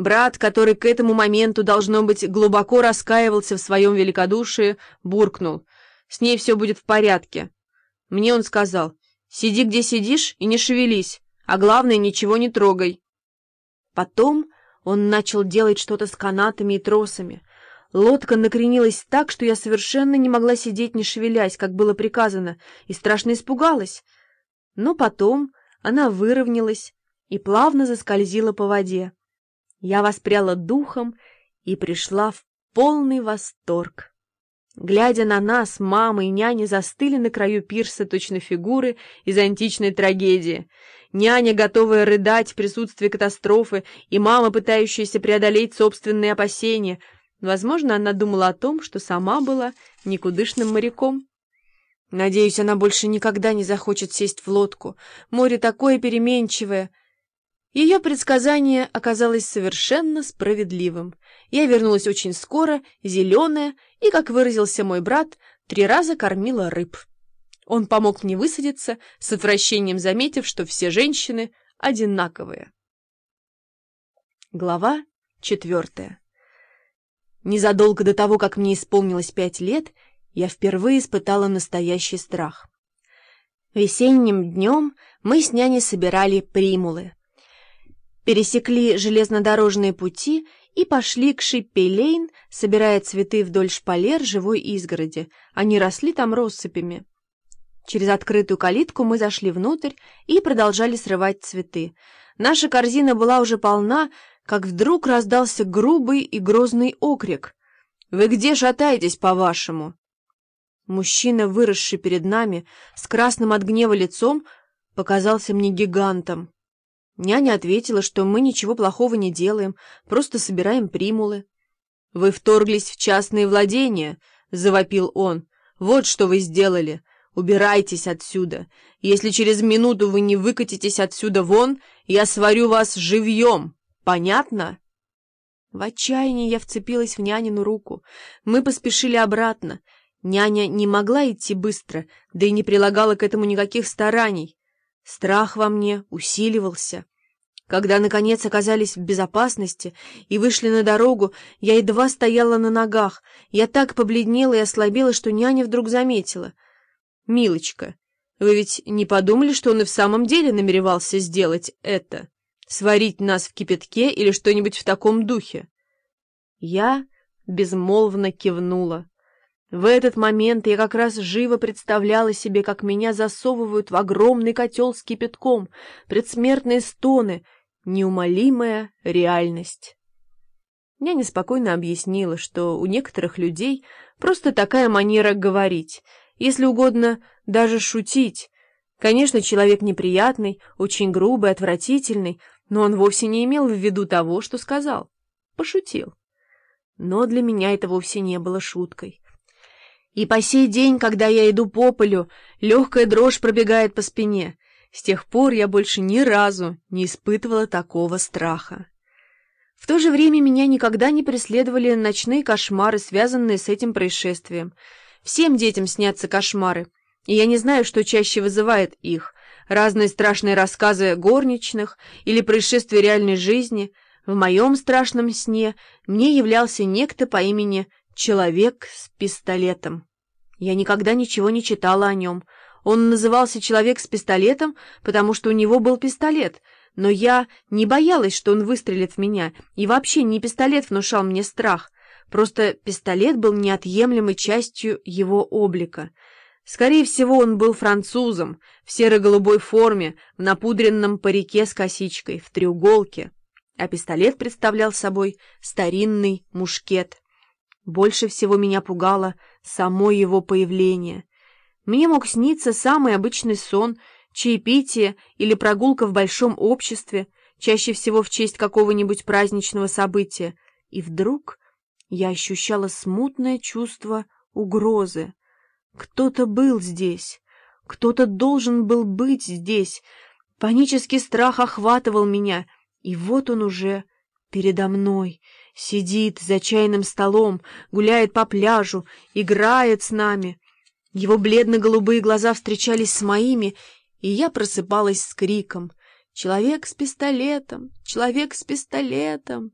Брат, который к этому моменту, должно быть, глубоко раскаивался в своем великодушии, буркнул. «С ней все будет в порядке». Мне он сказал, «Сиди, где сидишь, и не шевелись, а главное, ничего не трогай». Потом он начал делать что-то с канатами и тросами. Лодка накренилась так, что я совершенно не могла сидеть, не шевелясь, как было приказано, и страшно испугалась. Но потом она выровнялась и плавно заскользила по воде. Я воспряла духом и пришла в полный восторг. Глядя на нас, мама и няня застыли на краю пирса точно фигуры из античной трагедии. Няня, готовая рыдать в присутствии катастрофы, и мама, пытающаяся преодолеть собственные опасения. Возможно, она думала о том, что сама была никудышным моряком. Надеюсь, она больше никогда не захочет сесть в лодку. Море такое переменчивое. Ее предсказание оказалось совершенно справедливым. Я вернулась очень скоро, зеленая, и, как выразился мой брат, три раза кормила рыб. Он помог мне высадиться, с отвращением заметив, что все женщины одинаковые. Глава четвертая. Незадолго до того, как мне исполнилось пять лет, я впервые испытала настоящий страх. Весенним днем мы с няней собирали примулы пересекли железнодорожные пути и пошли к Шиппелейн, собирая цветы вдоль шпалер живой изгороди. Они росли там россыпями. Через открытую калитку мы зашли внутрь и продолжали срывать цветы. Наша корзина была уже полна, как вдруг раздался грубый и грозный окрик. «Вы где шатаетесь, по-вашему?» Мужчина, выросший перед нами, с красным от гнева лицом, показался мне гигантом. Няня ответила, что мы ничего плохого не делаем, просто собираем примулы. «Вы вторглись в частные владения», — завопил он. «Вот что вы сделали. Убирайтесь отсюда. Если через минуту вы не выкатитесь отсюда вон, я сварю вас живьем. Понятно?» В отчаянии я вцепилась в нянину руку. Мы поспешили обратно. Няня не могла идти быстро, да и не прилагала к этому никаких стараний. Страх во мне усиливался. Когда, наконец, оказались в безопасности и вышли на дорогу, я едва стояла на ногах. Я так побледнела и ослабела, что няня вдруг заметила. «Милочка, вы ведь не подумали, что он и в самом деле намеревался сделать это? Сварить нас в кипятке или что-нибудь в таком духе?» Я безмолвно кивнула. В этот момент я как раз живо представляла себе, как меня засовывают в огромный котел с кипятком, предсмертные стоны — неумолимая реальность. Я неспокойно объяснила, что у некоторых людей просто такая манера говорить, если угодно, даже шутить. Конечно, человек неприятный, очень грубый, отвратительный, но он вовсе не имел в виду того, что сказал. Пошутил. Но для меня это вовсе не было шуткой. И по сей день, когда я иду по полю, легкая дрожь пробегает по спине — с тех пор я больше ни разу не испытывала такого страха. В то же время меня никогда не преследовали ночные кошмары, связанные с этим происшествием. Всем детям снятся кошмары, и я не знаю, что чаще вызывает их. Разные страшные рассказы горничных или происшествия реальной жизни. В моем страшном сне мне являлся некто по имени Человек с пистолетом. Я никогда ничего не читала о нем, он назывался «Человек с пистолетом», потому что у него был пистолет, но я не боялась, что он выстрелит в меня, и вообще не пистолет внушал мне страх, просто пистолет был неотъемлемой частью его облика. Скорее всего, он был французом, в серо-голубой форме, в напудренном парике с косичкой, в треуголке, а пистолет представлял собой старинный мушкет. Больше всего меня пугало само его появление — мне мог сниться самый обычный сон, чаепитие или прогулка в большом обществе, чаще всего в честь какого-нибудь праздничного события. И вдруг я ощущала смутное чувство угрозы. Кто-то был здесь, кто-то должен был быть здесь. Панический страх охватывал меня, и вот он уже передо мной, сидит за чайным столом, гуляет по пляжу, играет с нами. Его бледно-голубые глаза встречались с моими, и я просыпалась с криком «Человек с пистолетом! Человек с пистолетом!»